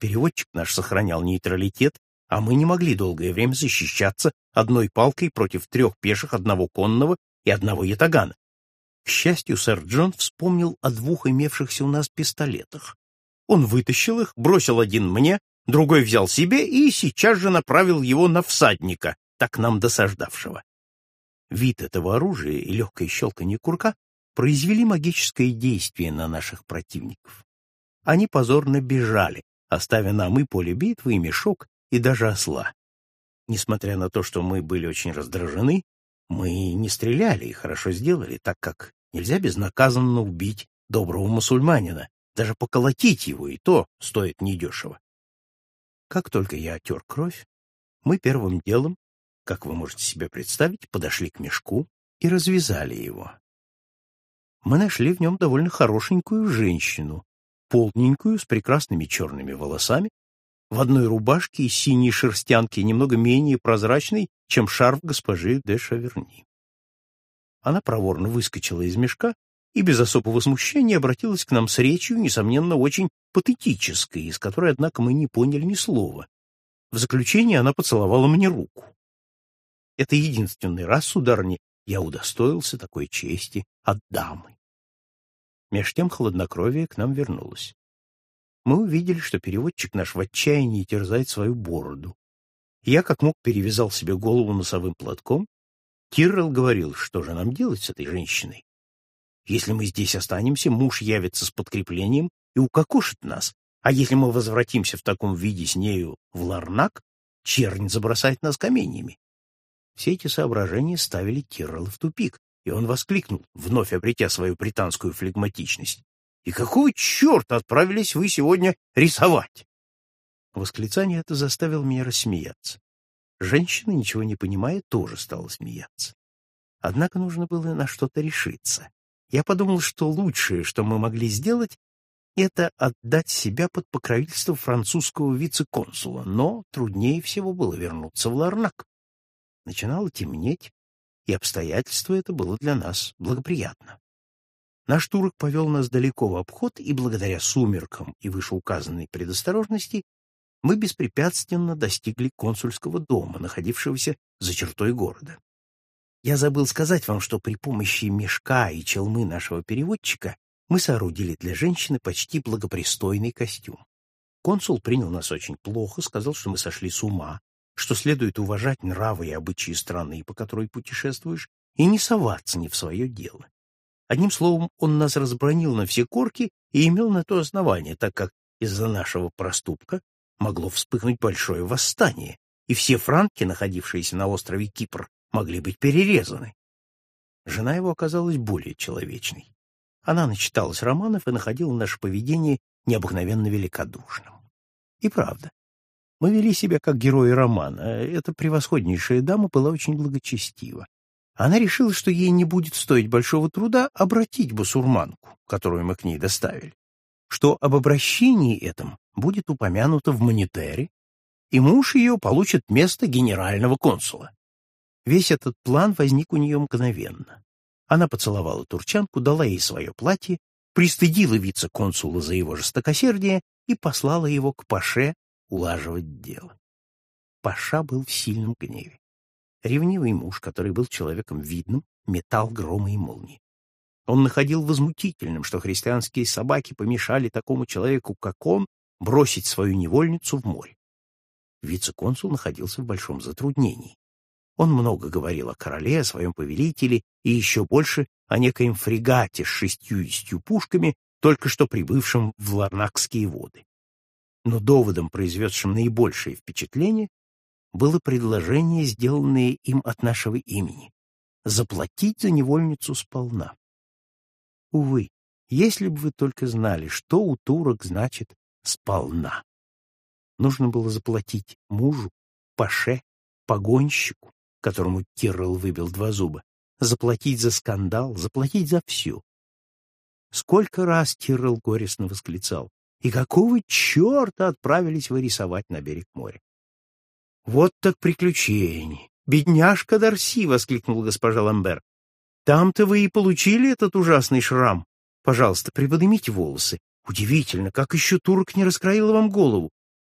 Переводчик наш сохранял нейтралитет, а мы не могли долгое время защищаться одной палкой против трех пеших, одного конного и одного ятагана. К счастью, сэр Джон вспомнил о двух имевшихся у нас пистолетах. Он вытащил их, бросил один мне, другой взял себе и сейчас же направил его на всадника, так нам досаждавшего. Вид этого оружия и легкое щелканье курка произвели магическое действие на наших противников. Они позорно бежали, оставя нам и поле битвы, и мешок, и даже осла. Несмотря на то, что мы были очень раздражены, мы не стреляли и хорошо сделали, так как нельзя безнаказанно убить доброго мусульманина, даже поколотить его, и то стоит недешево. Как только я отер кровь, мы первым делом, как вы можете себе представить, подошли к мешку и развязали его. Мы нашли в нем довольно хорошенькую женщину, полненькую, с прекрасными черными волосами, в одной рубашке и синей шерстянке, немного менее прозрачной, чем шарф госпожи де Шаверни. Она проворно выскочила из мешка и без особого смущения обратилась к нам с речью, несомненно, очень патетической, из которой, однако, мы не поняли ни слова. В заключение она поцеловала мне руку. Это единственный раз, сударыня, я удостоился такой чести от дамы. Меж тем хладнокровие к нам вернулось мы увидели, что переводчик наш в отчаянии терзает свою бороду. Я как мог перевязал себе голову носовым платком. Киррелл говорил, что же нам делать с этой женщиной? Если мы здесь останемся, муж явится с подкреплением и укокошит нас, а если мы возвратимся в таком виде с нею в Ларнак, чернь забросает нас каменьями. Все эти соображения ставили Киррелла в тупик, и он воскликнул, вновь обретя свою британскую флегматичность. И какого черта отправились вы сегодня рисовать? Восклицание это заставило меня рассмеяться. Женщина, ничего не понимая, тоже стала смеяться. Однако нужно было на что-то решиться. Я подумал, что лучшее, что мы могли сделать, это отдать себя под покровительство французского вице-консула, но труднее всего было вернуться в Ларнак. Начинало темнеть, и обстоятельство это было для нас благоприятно. Наш турок повел нас далеко в обход, и благодаря сумеркам и вышеуказанной предосторожности мы беспрепятственно достигли консульского дома, находившегося за чертой города. Я забыл сказать вам, что при помощи мешка и челмы нашего переводчика мы соорудили для женщины почти благопристойный костюм. Консул принял нас очень плохо, сказал, что мы сошли с ума, что следует уважать нравы и обычаи страны, по которой путешествуешь, и не соваться не в свое дело. Одним словом, он нас разбронил на все корки и имел на то основание, так как из-за нашего проступка могло вспыхнуть большое восстание, и все франки, находившиеся на острове Кипр, могли быть перерезаны. Жена его оказалась более человечной. Она начиталась романов и находила наше поведение необыкновенно великодушным. И правда, мы вели себя как герои романа. Эта превосходнейшая дама была очень благочестива. Она решила, что ей не будет стоить большого труда обратить басурманку, которую мы к ней доставили, что об обращении этом будет упомянуто в монитере, и муж ее получит место генерального консула. Весь этот план возник у нее мгновенно. Она поцеловала турчанку, дала ей свое платье, пристыдила вице-консула за его жестокосердие и послала его к Паше улаживать дело. Паша был в сильном гневе. Ревнивый муж, который был человеком видным, метал громы и молнии. Он находил возмутительным, что христианские собаки помешали такому человеку, как он, бросить свою невольницу в море. Вице-консул находился в большом затруднении. Он много говорил о короле, о своем повелителе и еще больше о некоем фрегате с шестьюдесятью пушками, только что прибывшем в Ларнакские воды. Но доводом, произведшим наибольшее впечатление, было предложение, сделанное им от нашего имени — заплатить за невольницу сполна. Увы, если бы вы только знали, что у турок значит «сполна». Нужно было заплатить мужу, паше, погонщику, которому Кирилл выбил два зуба, заплатить за скандал, заплатить за все. Сколько раз Кирилл горестно восклицал, и какого черта отправились вы рисовать на берег моря? Вот так приключение. Бедняжка Дарси, воскликнула госпожа Ламбер. Там-то вы и получили этот ужасный шрам. Пожалуйста, приподнимите волосы. Удивительно, как еще турок не раскроил вам голову.